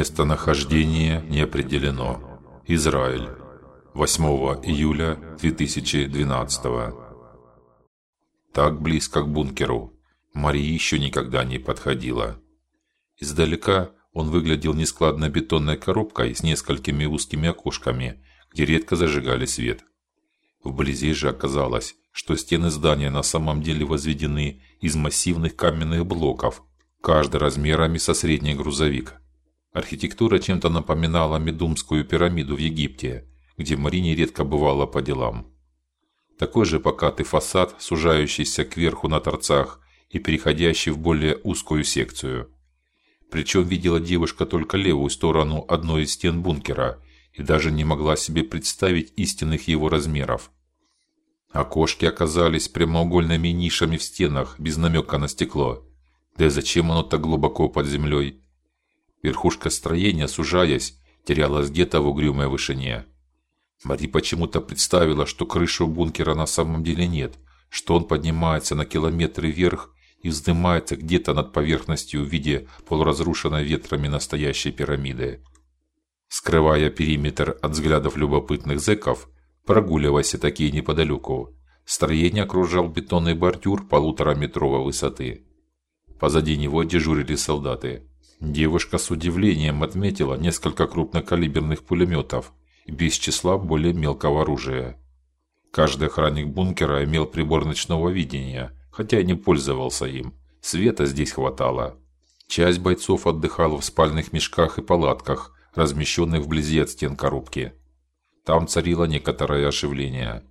Местонахождение не определено. Израиль. 8 июля 2012. Так близко к бункеру Мария еще никогда не подходила. Издалека он выглядел нескладной бетонной коробкой с несколькими узкими окошками, где редко зажигали свет. Вблизи же оказалось, что стены здания на самом деле возведены из массивных каменных блоков, каждый размерами со средний грузовик. Архитектура чем-то напоминала Медумскую пирамиду в Египте, где Марине редко бывала по делам. Такой же покатый фасад, сужающийся кверху на торцах и переходящий в более узкую секцию. Причем видела девушка только левую сторону одной из стен бункера и даже не могла себе представить истинных его размеров. Окошки оказались прямоугольными нишами в стенах, без намека на стекло. Да и зачем оно так глубоко под землей? Верхушка строения, сужаясь, терялась где-то в угрюмой вышине. Мари почему-то представила, что крыши у бункера на самом деле нет, что он поднимается на километры вверх и вздымается где-то над поверхностью в виде полуразрушенной ветрами настоящей пирамиды. Скрывая периметр от взглядов любопытных зэков, прогуливаясь такие неподалеку, строение окружал бетонный бордюр полутораметровой высоты. Позади него дежурили солдаты. Девушка с удивлением отметила несколько крупнокалиберных пулеметов без числа более мелкого оружия. Каждый охранник бункера имел прибор ночного видения, хотя и не пользовался им. Света здесь хватало. Часть бойцов отдыхала в спальных мешках и палатках, размещенных вблизи от стен коробки. Там царило некоторое оживление.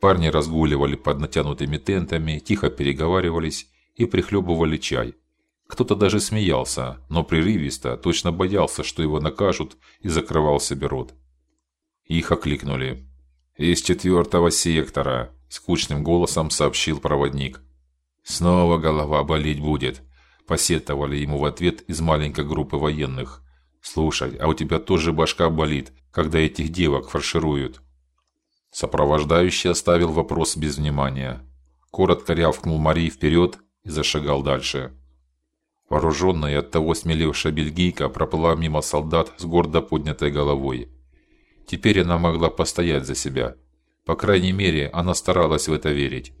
Парни разгуливали под натянутыми тентами, тихо переговаривались и прихлебывали чай. Кто-то даже смеялся, но прерывисто, точно боялся, что его накажут, и закрывал себе рот. Их окликнули. Из четвертого сектора, скучным голосом сообщил проводник. Снова голова болеть будет, посетовали ему в ответ из маленькой группы военных. Слушай, а у тебя тоже башка болит, когда этих девок фаршируют. Сопровождающий оставил вопрос без внимания. Коротко рявкнул Мари вперед и зашагал дальше. Вооруженная и оттого смелевшая бельгийка проплыла мимо солдат с гордо поднятой головой. Теперь она могла постоять за себя. По крайней мере, она старалась в это верить.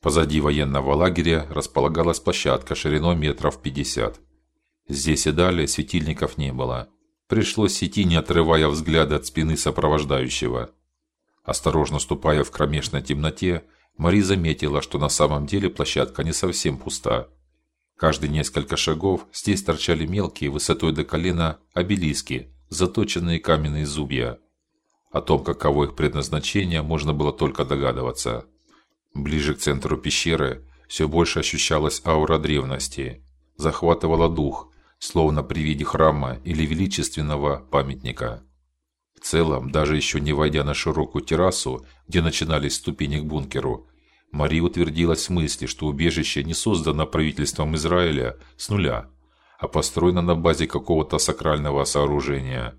Позади военного лагеря располагалась площадка шириной метров пятьдесят. Здесь и далее светильников не было. Пришлось идти, не отрывая взгляда от спины сопровождающего. Осторожно ступая в кромешной темноте, Мари заметила, что на самом деле площадка не совсем пуста. Каждые несколько шагов здесь торчали мелкие, высотой до колена, обелиски, заточенные каменные зубья. О том, каково их предназначение, можно было только догадываться. Ближе к центру пещеры все больше ощущалась аура древности, захватывала дух, словно при виде храма или величественного памятника. В целом, даже еще не войдя на широкую террасу, где начинались ступени к бункеру, Мари утвердилась в мысли, что убежище не создано правительством Израиля с нуля, а построено на базе какого-то сакрального сооружения.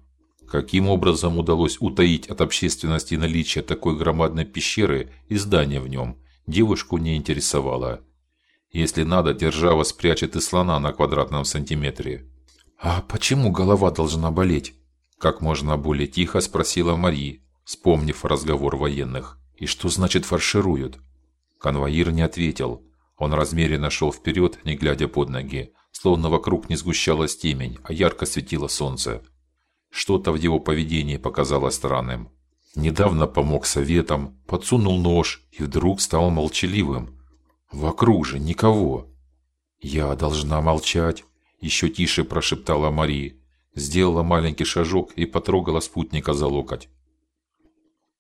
Каким образом удалось утаить от общественности наличие такой громадной пещеры и здания в нем, девушку не интересовало. Если надо, держава спрячет и слона на квадратном сантиметре. А почему голова должна болеть? Как можно более тихо спросила Мари, вспомнив разговор военных. И что значит фаршируют? Конвоир не ответил. Он размеренно шел вперед, не глядя под ноги, словно вокруг не сгущалась темень, а ярко светило солнце. Что-то в его поведении показалось странным. Недавно помог советам, подсунул нож и вдруг стал молчаливым. Вокруг же никого. Я должна молчать, еще тише прошептала Мари, сделала маленький шажок и потрогала спутника за локоть.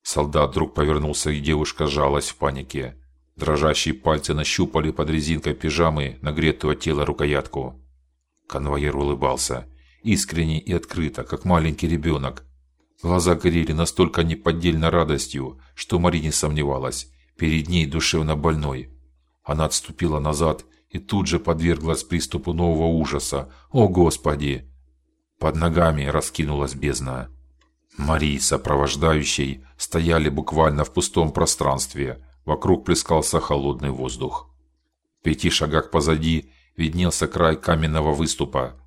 Солдат вдруг повернулся, и девушка сжалась в панике. Дрожащие пальцы нащупали под резинкой пижамы нагретого тела рукоятку. Конвоир улыбался, искренне и открыто, как маленький ребенок. Глаза горели настолько неподдельной радостью, что Мари не сомневалась, перед ней душевно больной. Она отступила назад и тут же подверглась приступу нового ужаса. О, господи! Под ногами раскинулась бездна. Мари, сопровождающей, стояли буквально в пустом пространстве. Вокруг плескался холодный воздух. В пяти шагах позади виднелся край каменного выступа.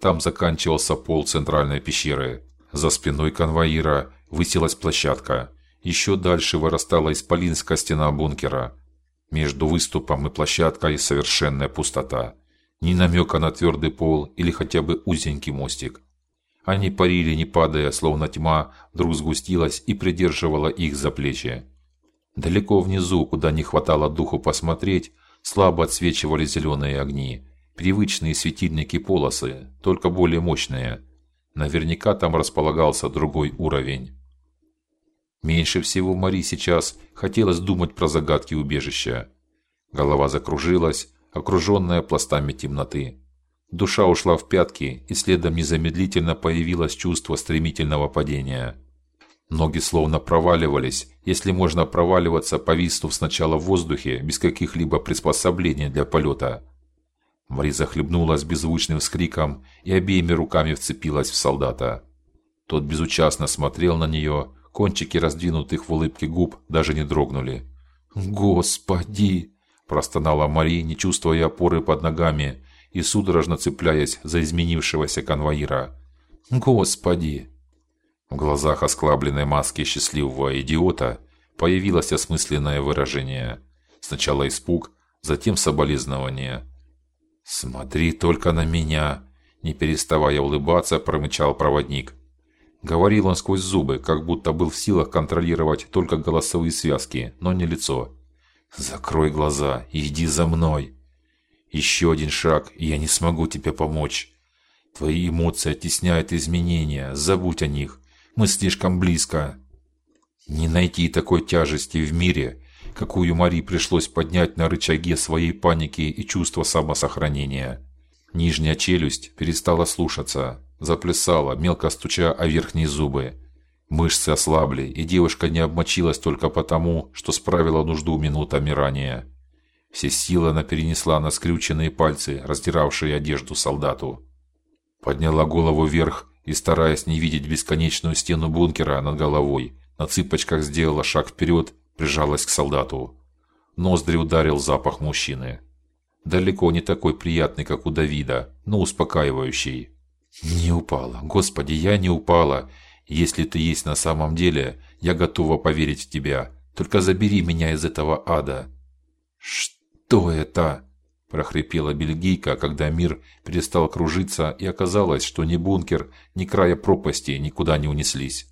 Там заканчивался пол центральной пещеры. За спиной конвоира высилась площадка. Еще дальше вырастала исполинская стена бункера. Между выступом и площадкой совершенная пустота. Ни намека на твердый пол или хотя бы узенький мостик. Они парили, не падая, словно тьма вдруг сгустилась и придерживала их за плечи. Далеко внизу, куда не хватало духу посмотреть, слабо отсвечивали зеленые огни, привычные светильники полосы, только более мощные. Наверняка там располагался другой уровень. Меньше всего Мари сейчас хотелось думать про загадки убежища. Голова закружилась, окруженная пластами темноты. Душа ушла в пятки, и следом незамедлительно появилось чувство стремительного падения. Ноги словно проваливались, если можно проваливаться, повиснув сначала в воздухе без каких-либо приспособлений для полета. Мари захлебнулась беззвучным вскриком и обеими руками вцепилась в солдата. Тот безучастно смотрел на нее, кончики раздвинутых в улыбке губ даже не дрогнули. "Господи!" простонала Мари, не чувствуя опоры под ногами и судорожно цепляясь за изменившегося конвоира. Господи! В глазах осклабленной маски счастливого идиота появилось осмысленное выражение. Сначала испуг, затем соболезнование. Смотри только на меня, не переставая улыбаться, промычал проводник. Говорил он сквозь зубы, как будто был в силах контролировать только голосовые связки, но не лицо. Закрой глаза и иди за мной. Еще один шаг, и я не смогу тебе помочь. Твои эмоции оттесняют изменения, забудь о них. Мы слишком близко. Не найти такой тяжести в мире, какую Мари пришлось поднять на рычаге своей паники и чувства самосохранения. Нижняя челюсть перестала слушаться, заплясала, мелко стуча о верхние зубы. Мышцы ослабли, и девушка не обмочилась только потому, что справила нужду минутами ранее. Все силы она перенесла на скрюченные пальцы, раздиравшие одежду солдату. Подняла голову вверх и, стараясь не видеть бесконечную стену бункера над головой, на цыпочках сделала шаг вперед, прижалась к солдату. Ноздри ударил запах мужчины. Далеко не такой приятный, как у Давида, но успокаивающий. Не упала. Господи, я не упала. Если ты есть на самом деле, я готова поверить в тебя. Только забери меня из этого ада. Что «Кто это?» – прохрипела бельгийка, когда мир перестал кружиться и оказалось, что ни бункер, ни края пропасти никуда не унеслись.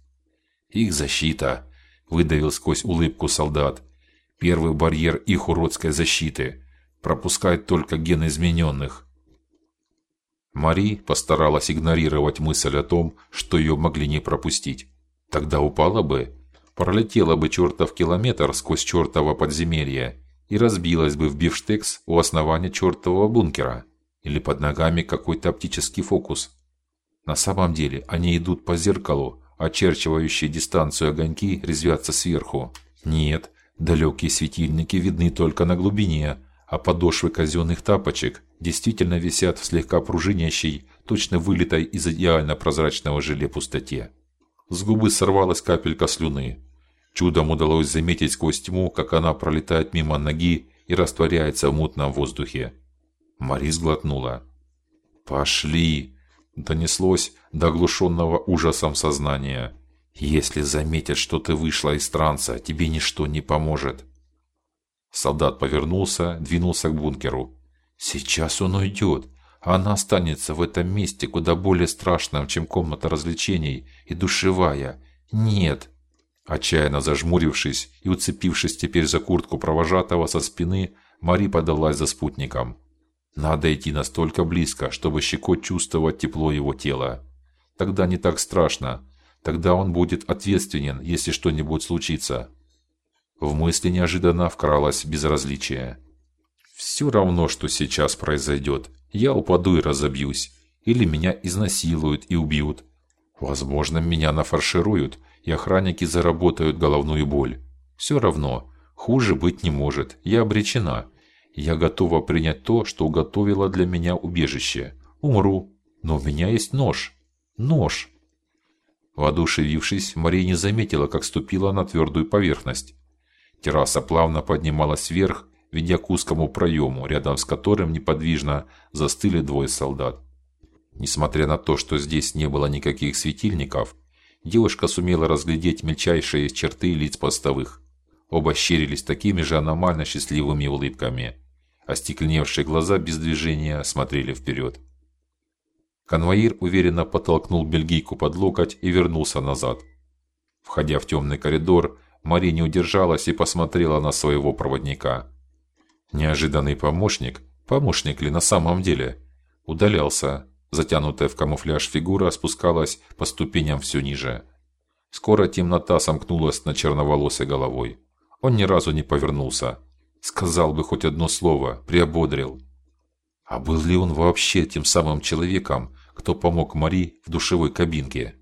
«Их защита!» – выдавил сквозь улыбку солдат. «Первый барьер их уродской защиты. Пропускает только гены измененных». Мари постаралась игнорировать мысль о том, что ее могли не пропустить. Тогда упала бы, пролетела бы чертов километр сквозь чертово подземелье и разбилась бы в бифштекс у основания чертового бункера или под ногами какой-то оптический фокус. На самом деле они идут по зеркалу, очерчивающие дистанцию огоньки резвятся сверху. Нет, далекие светильники видны только на глубине, а подошвы казенных тапочек действительно висят в слегка пружинящей, точно вылитой из идеально прозрачного желе пустоте. С губы сорвалась капелька слюны. Чудом удалось заметить сквозь тьму, как она пролетает мимо ноги и растворяется в мутном воздухе. Марис глотнула. Пошли, донеслось до оглушенного ужасом сознания. Если заметят, что ты вышла из транса, тебе ничто не поможет. Солдат повернулся, двинулся к бункеру. Сейчас он уйдет, а она останется в этом месте куда более страшном, чем комната развлечений и душевая. Нет, Отчаянно зажмурившись и уцепившись теперь за куртку провожатого со спины, Мари подалась за спутником. Надо идти настолько близко, чтобы щекой чувствовать тепло его тела. Тогда не так страшно. Тогда он будет ответственен, если что-нибудь случится. В мысли неожиданно вкралось безразличие. Все равно, что сейчас произойдет. Я упаду и разобьюсь, или меня изнасилуют и убьют. Возможно, меня нафаршируют, и охранники заработают головную боль. Все равно, хуже быть не может. Я обречена. Я готова принять то, что уготовило для меня убежище. Умру, но у меня есть нож. Нож. Воодушевившись, Мария не заметила, как ступила на твердую поверхность. Терраса плавно поднималась вверх, ведя к узкому проему, рядом с которым неподвижно застыли двое солдат. Несмотря на то, что здесь не было никаких светильников, девушка сумела разглядеть мельчайшие черты лиц постовых. Оба щерились такими же аномально счастливыми улыбками. Остекленевшие глаза без движения смотрели вперед. Конвоир уверенно подтолкнул бельгийку под локоть и вернулся назад. Входя в темный коридор, Мари не удержалась и посмотрела на своего проводника. Неожиданный помощник, помощник ли на самом деле, удалялся. Затянутая в камуфляж фигура спускалась по ступеням все ниже. Скоро темнота сомкнулась над черноволосой головой. Он ни разу не повернулся. Сказал бы хоть одно слово, приободрил. А был ли он вообще тем самым человеком, кто помог Мари в душевой кабинке?